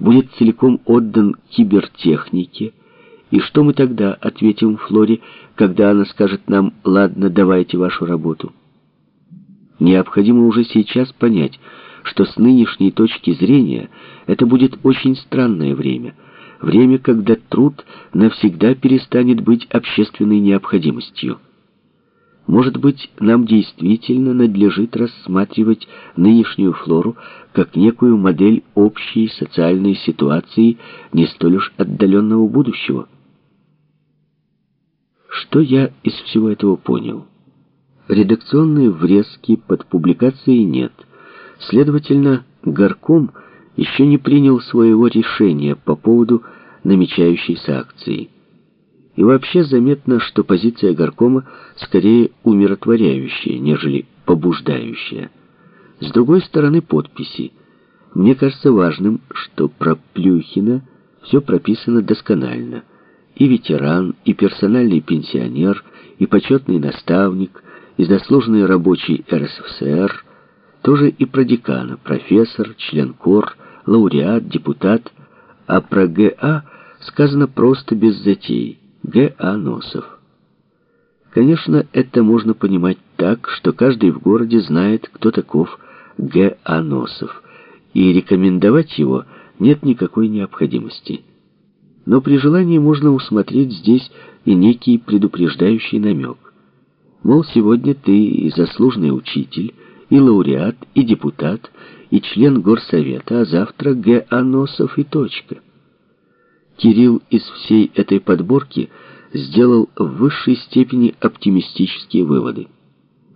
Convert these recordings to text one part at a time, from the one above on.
будет целиком отдан кибертехнике, и что мы тогда ответим Флоре, когда она скажет нам «Ладно, давайте вашу работу»? Необходимо уже сейчас понять, что с нынешней точки зрения это будет очень странное время, время, когда труд навсегда перестанет быть общественной необходимостью. Может быть, нам действительно надлежит рассматривать нынешнюю флору как некую модель общей социальной ситуации не столь уж отдаленного будущего. Что я из всего этого понял? Редакционной врезки под публикацией нет. Следовательно, горком еще не принял своего решения по поводу намечающейся акции. И вообще заметно, что позиция горкома скорее умиротворяющая, нежели побуждающая. С другой стороны подписи. Мне кажется важным, что про Плюхина все прописано досконально. И ветеран, и персональный пенсионер, и почетный наставник, и заслуженный рабочий РСФСР, тоже и про декана, профессор, член КОР, лауреат, депутат, а про ГА сказано просто без затей. Г.А. Носов. Конечно, это можно понимать так, что каждый в городе знает, кто таков Г.А. Носов, и рекомендовать его нет никакой необходимости. Но при желании можно усмотреть здесь и некий предупреждающий намек. Мол, сегодня ты и заслуженный учитель, и лауреат, и депутат, и член горсовета, а завтра Г.А. Носов и точка. Кирилл из всей этой подборки сделал в высшей степени оптимистические выводы.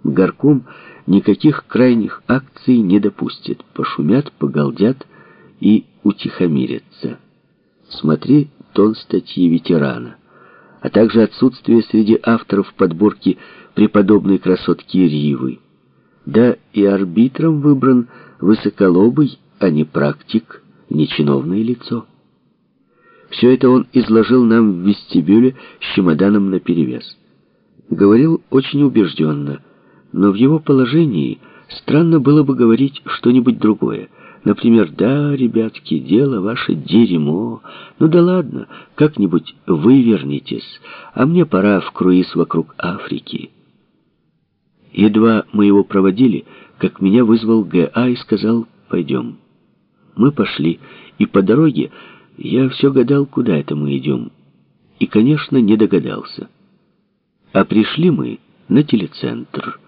Горком никаких крайних акций не допустит. Пошумят, погалдят и утихомирятся. Смотри тон статьи ветерана, а также отсутствие среди авторов подборки преподобной красотки Ривы. Да и арбитром выбран высоколобый, а не практик, не чиновное лицо. Все это он изложил нам в вестибюле с чемоданом наперевес. Говорил очень убежденно, но в его положении странно было бы говорить что-нибудь другое. Например, «Да, ребятки, дело ваше дерьмо. Ну да ладно, как-нибудь вывернитесь, а мне пора в круиз вокруг Африки». Едва мы его проводили, как меня вызвал Г.А. и сказал «Пойдем». Мы пошли, и по дороге я все гадал, куда это мы идем. И, конечно, не догадался. А пришли мы на телецентр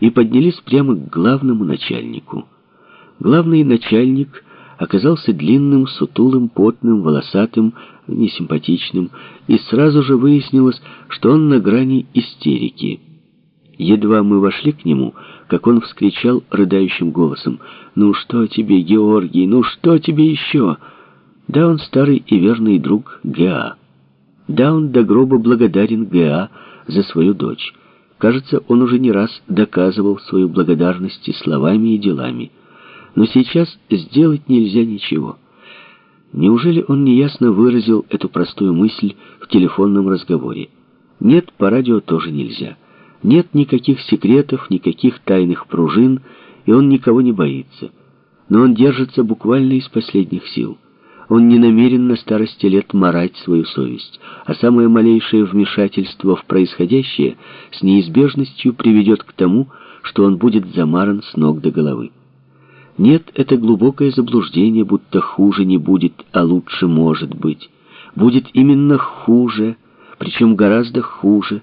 и поднялись прямо к главному начальнику. Главный начальник оказался длинным, сутулым, потным, волосатым, несимпатичным, и сразу же выяснилось, что он на грани истерики. Едва мы вошли к нему, как он вскричал рыдающим голосом, «Ну что тебе, Георгий, ну что тебе еще?» Да, он старый и верный друг Геа. Да, он до гроба благодарен Геа за свою дочь. Кажется, он уже не раз доказывал свою благодарность и словами, и делами. Но сейчас сделать нельзя ничего. Неужели он неясно выразил эту простую мысль в телефонном разговоре? Нет, по радио тоже нельзя. Нет никаких секретов, никаких тайных пружин, и он никого не боится. Но он держится буквально из последних сил. Он не намерен на старости лет марать свою совесть, а самое малейшее вмешательство в происходящее с неизбежностью приведет к тому, что он будет замаран с ног до головы. Нет, это глубокое заблуждение, будто хуже не будет, а лучше может быть. Будет именно хуже, причем гораздо хуже.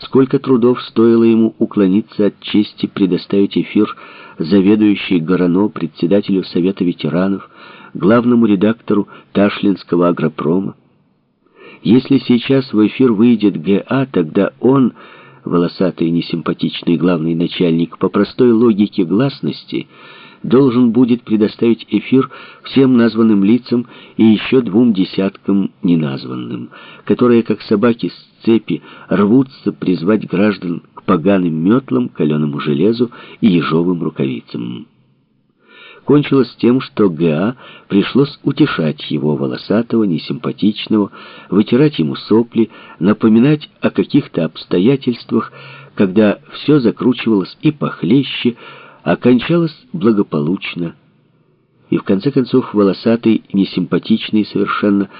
Сколько трудов стоило ему уклониться от чести предоставить эфир заведующей Горано, председателю Совета ветеранов, главному редактору Ташлинского агропрома. Если сейчас в эфир выйдет ГА, тогда он, волосатый несимпатичный главный начальник, по простой логике гласности, должен будет предоставить эфир всем названным лицам и еще двум десяткам неназванным, которые, как собаки с цепи, рвутся призвать граждан к поганым метлам, каленому железу и ежовым рукавицам кончилось тем, что Г.А. пришлось утешать его волосатого, несимпатичного, вытирать ему сопли, напоминать о каких-то обстоятельствах, когда все закручивалось и похлеще, окончалось благополучно. и в конце концов волосатый, несимпатичный совершенно,